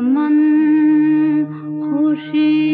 मन खुशी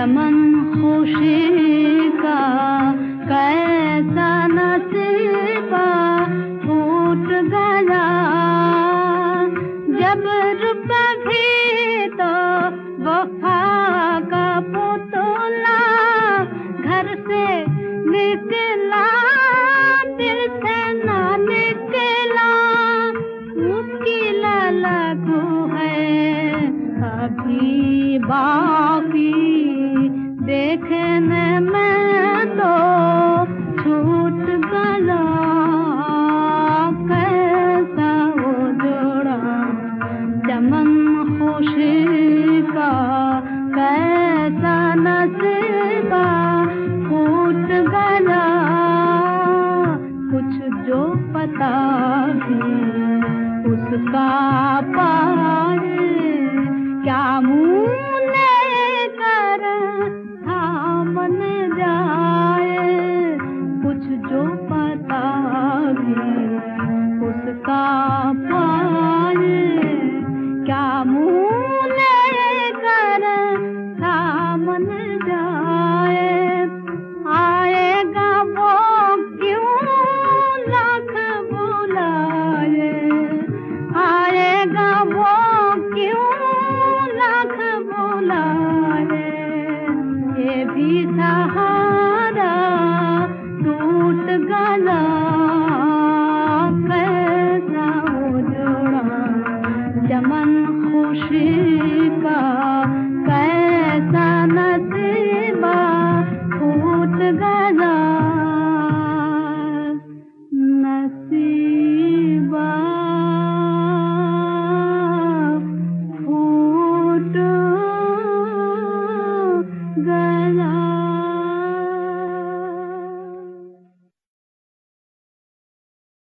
चमन खुशी का कैसा नसीबा फूट गया। जब रुपा भी तो वफा का पुतला घर से निकला, दिल से ना निकला। मुश्किल लगू है अभी बाकी। देखने में तो छूट गला कैसा वो जोड़ा, चमन खुशी का कैसा नसीबा, फूट गला, कुछ जो पता भी उसका पार क्या मुँह बन जाए, कुछ जो पता भी उसका पाए। क्या मुँह कर मन जाए? आएगा वो क्यों लाख बुलाए? आएगा वो क्यों लाख बुलाए? भी सहा